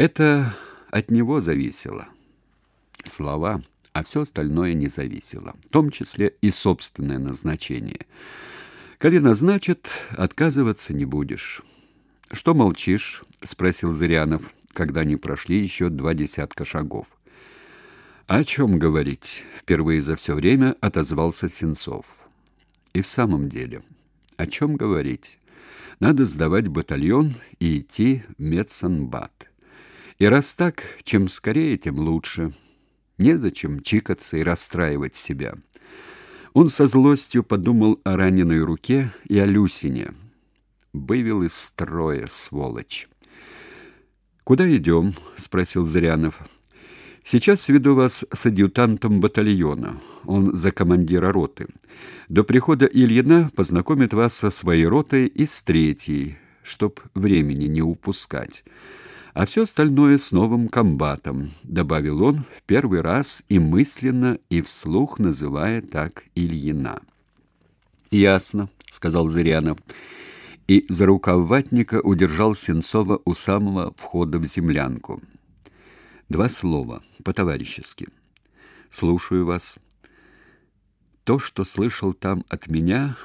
Это от него зависело. Слова, а все остальное не зависело, в том числе и собственное назначение. Коли назначат, отказываться не будешь. Что молчишь? спросил Зырянов, когда они прошли еще два десятка шагов. О чем говорить? Впервые за все время отозвался Сенцов. И в самом деле, о чем говорить? Надо сдавать батальон и идти в медсанбат. И раз так, чем скорее, тем лучше. Незачем чикаться и расстраивать себя. Он со злостью подумал о раненой руке и о Люсине. Вывел из строя, сволочь. «Куда идем?» — спросил Зырянов. «Сейчас веду вас с адъютантом батальона. Он за командира роты. До прихода Ильина познакомит вас со своей ротой и с третьей, чтоб времени не упускать» а все остальное с новым комбатом, добавил он в первый раз и мысленно, и вслух называя так Ильина. Ясно, сказал Зырянов. И за рукав ватника удержал Сенцова у самого входа в землянку. Два слова, по-товарищески. Слушаю вас. То, что слышал там от меня,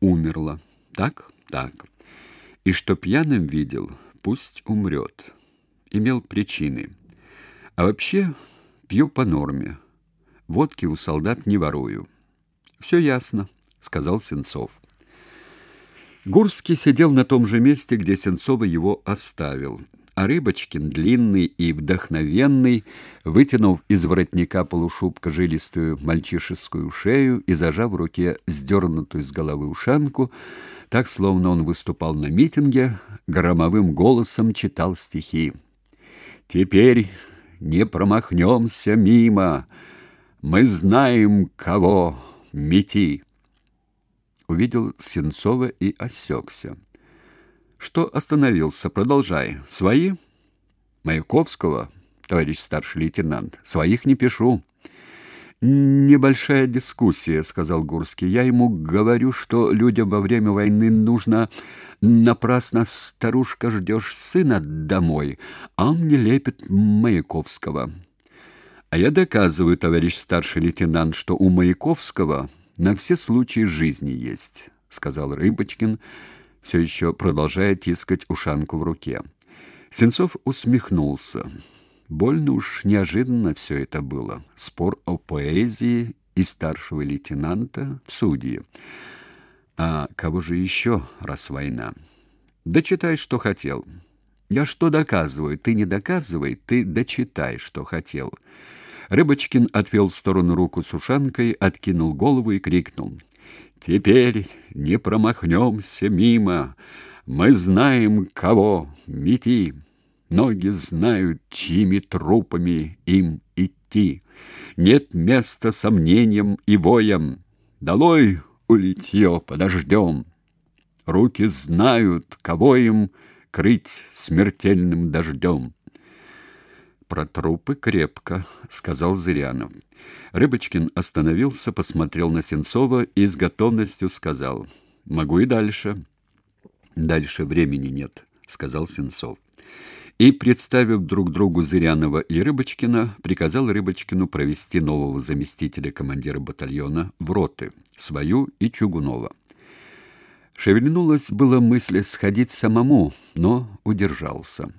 умерло. Так? Так. И что пьяным видел, пусть умрет. Имел причины. А вообще пью по норме. Водки у солдат не ворую. Все ясно, сказал Сенцов. Гурский сидел на том же месте, где Сенцова его оставил. А Рыбочкин, длинный и вдохновенный, вытянув из воротника полушубка жилистую мальчишескую шею и зажав в руке сдернутую с головы ушанку, так, словно он выступал на митинге, громовым голосом читал стихи. «Теперь не промахнемся мимо, мы знаем, кого мети». Увидел Сенцова и осекся. «Что остановился? Продолжай. Свои?» «Маяковского, товарищ старший лейтенант. Своих не пишу». Небольшая дискуссия, сказал Гурский. Я ему говорю, что людям во время войны нужно напрасно старушка ждешь сына домой, а он мне лепит Маяковского. А я доказываю, товарищ старший лейтенант, что у Маяковского на все случаи жизни есть, сказал Рыбочкин, все еще продолжая тискать ушанку в руке. Сенцов усмехнулся. Больно уж неожиданно все это было. Спор о поэзии и старшего лейтенанта в судьи. А кого же еще, раз война? Дочитай, что хотел. Я что доказываю? Ты не доказывай, ты дочитай, что хотел. Рыбочкин отвел в сторону руку с ушанкой, откинул голову и крикнул: "Теперь не промахнемся мимо. Мы знаем кого. Мети!" Ноги знают, чьими трупами им идти. Нет места сомнениям и воям. Долой улетье подождем. Руки знают, кого им крыть смертельным дождем. Про трупы крепко, сказал Зырянов. Рыбочкин остановился, посмотрел на Сенцова и с готовностью сказал: "Могу и дальше". "Дальше времени нет", сказал Сенцов и, представив друг другу Зырянова и Рыбочкина, приказал Рыбочкину провести нового заместителя командира батальона в роты, свою и Чугунова. Шевельнулась была мысль сходить самому, но удержался.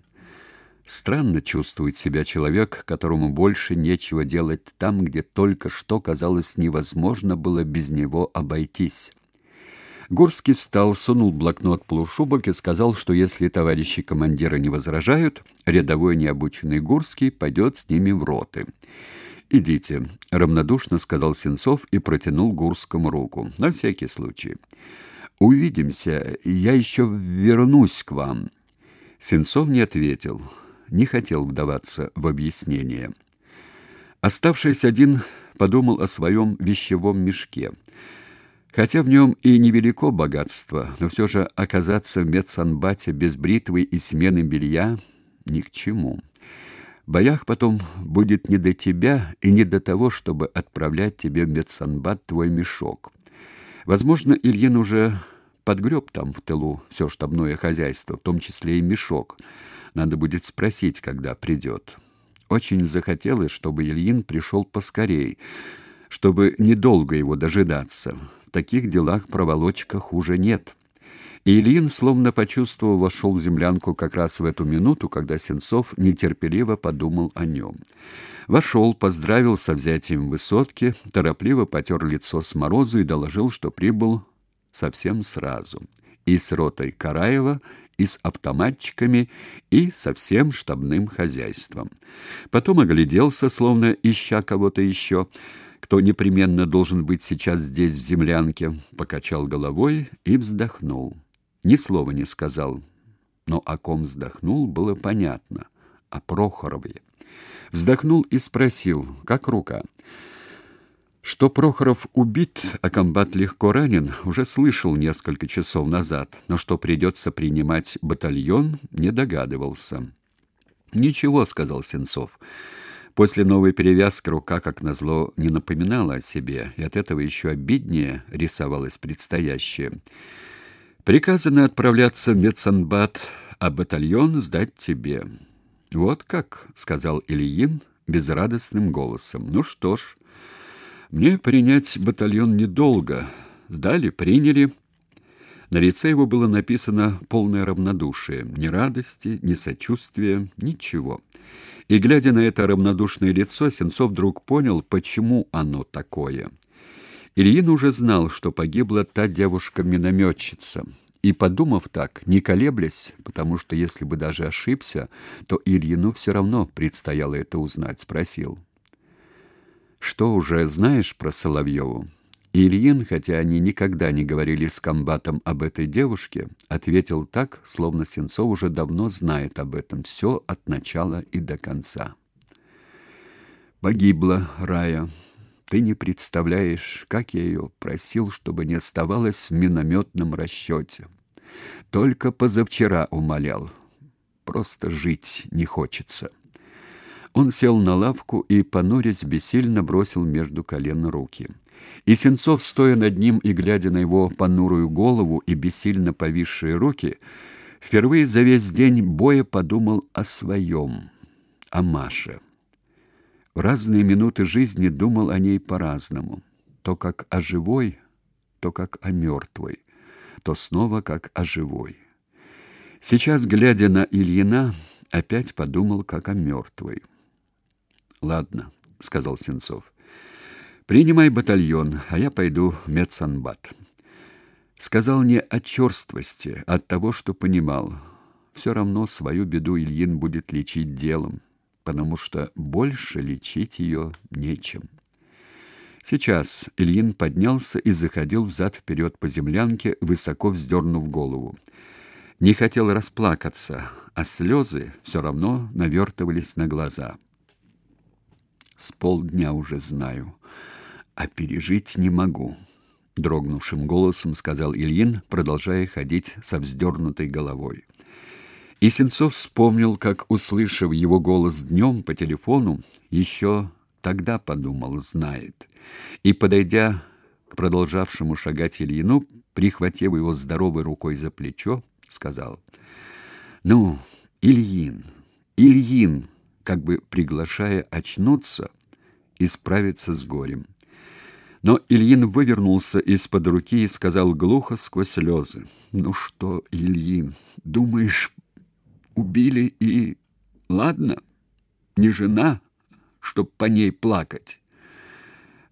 Странно чувствует себя человек, которому больше нечего делать там, где только что казалось невозможно было без него обойтись. Гурский встал, сунул блокнот полушубок и сказал, что если товарищи командира не возражают, рядовой необученный Гурский пойдет с ними в роты. «Идите», — равнодушно сказал Сенцов и протянул Гурскому руку. «На всякий случай». «Увидимся, я еще вернусь к вам». Сенцов не ответил, не хотел вдаваться в объяснение. Оставшись один, подумал о своем вещевом мешке — Хотя в нем и невелико богатство, но все же оказаться в медсанбате без бритвы и смены белья ни к чему. Боях потом будет не до тебя и не до того, чтобы отправлять тебе в медсанбат твой мешок. Возможно, Ильин уже подгреб там в тылу все штабное хозяйство, в том числе и мешок. Надо будет спросить, когда придет. Очень захотелось, чтобы Ильин пришел поскорей, чтобы недолго его дожидаться. В таких делах проволочка хуже нет. И Ильин, словно почувствовал, вошел в землянку как раз в эту минуту, когда Сенцов нетерпеливо подумал о нем. Вошел, поздравил со взятием высотки, торопливо потер лицо с морозу и доложил, что прибыл совсем сразу. И с ротой Караева, и с автоматчиками, и со всем штабным хозяйством. Потом огляделся, словно ища кого-то еще, кто непременно должен быть сейчас здесь, в землянке, покачал головой и вздохнул. Ни слова не сказал, но о ком вздохнул, было понятно, о Прохорове. Вздохнул и спросил, как рука. Что Прохоров убит, а комбат легко ранен, уже слышал несколько часов назад, но что придется принимать батальон, не догадывался. «Ничего», — сказал Сенцов. После новой перевязки рука, как назло, не напоминала о себе, и от этого еще обиднее рисовалось предстоящее. «Приказано отправляться в медсанбат, а батальон сдать тебе». «Вот как», — сказал Ильин безрадостным голосом. «Ну что ж...» Мне принять батальон недолго. Сдали, приняли. На лице его было написано полное равнодушие, ни радости, ни сочувствия, ничего. И глядя на это равнодушное лицо, Сенцов вдруг понял, почему оно такое. Ильин уже знал, что погибла та девушка-минометчица. И, подумав так, не колеблясь, потому что если бы даже ошибся, то Ильину все равно предстояло это узнать, спросил. Что уже знаешь про Соловьеву?» Ильин, хотя они никогда не говорили с комбатом об этой девушке, ответил так, словно Сенцов уже давно знает об этом все от начала и до конца. Погибла Рая. Ты не представляешь, как я ее просил, чтобы не оставалась в минометном расчете. Только позавчера умолял. Просто жить не хочется. Он сел на лавку и, понурясь, бессильно бросил между колен руки. И Сенцов, стоя над ним и глядя на его понурую голову и бессильно повисшие руки, впервые за весь день боя подумал о своем, о Маше. В разные минуты жизни думал о ней по-разному, то как о живой, то как о мертвой, то снова как о живой. Сейчас, глядя на Ильина, опять подумал как о мертвой. Ладно, сказал Сенцов. Принимай батальон, а я пойду в медсанбат. Сказал не от черствости, а от того, что понимал. Все равно свою беду Ильин будет лечить делом, потому что больше лечить ее нечем. Сейчас Ильин поднялся и заходил взад вперед по землянке, высоко вздернув голову. Не хотел расплакаться, а слезы все равно навертывались на глаза. С полдня уже знаю, а пережить не могу, дрогнувшим голосом сказал Ильин, продолжая ходить со вздернутой головой. И Сенцов вспомнил, как, услышав его голос днем по телефону, еще тогда подумал, знает. И, подойдя к продолжавшему шагать Ильину, прихватив его здоровой рукой за плечо, сказал, «Ну, Ильин, Ильин!» Как бы приглашая очнуться и справиться с горем. Но Ильин вывернулся из-под руки и сказал глухо сквозь слезы. «Ну что, Ильин, думаешь, убили и... Ладно, не жена, чтоб по ней плакать?»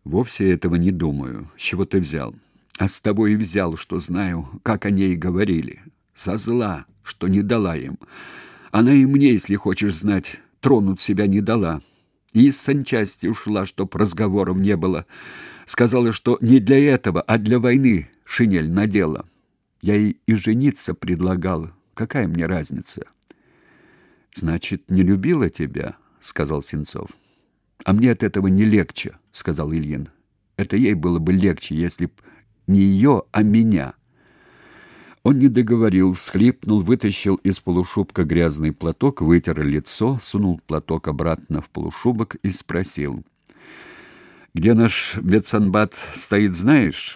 «Вовсе этого не думаю. С чего ты взял?» «А с тобой и взял, что знаю, как о ней говорили. Со зла, что не дала им. Она и мне, если хочешь знать, тронуть себя не дала. И из санчасти ушла, чтоб разговоров не было. Сказала, что не для этого, а для войны шинель надела. Я ей и жениться предлагал. Какая мне разница? Значит, не любила тебя, сказал Сенцов. А мне от этого не легче, сказал Ильин. Это ей было бы легче, если б не ее, а меня. Он не договорил, всхлипнул, вытащил из полушубка грязный платок, вытер лицо, сунул платок обратно в полушубок и спросил: "Где наш медсанбат стоит, знаешь?"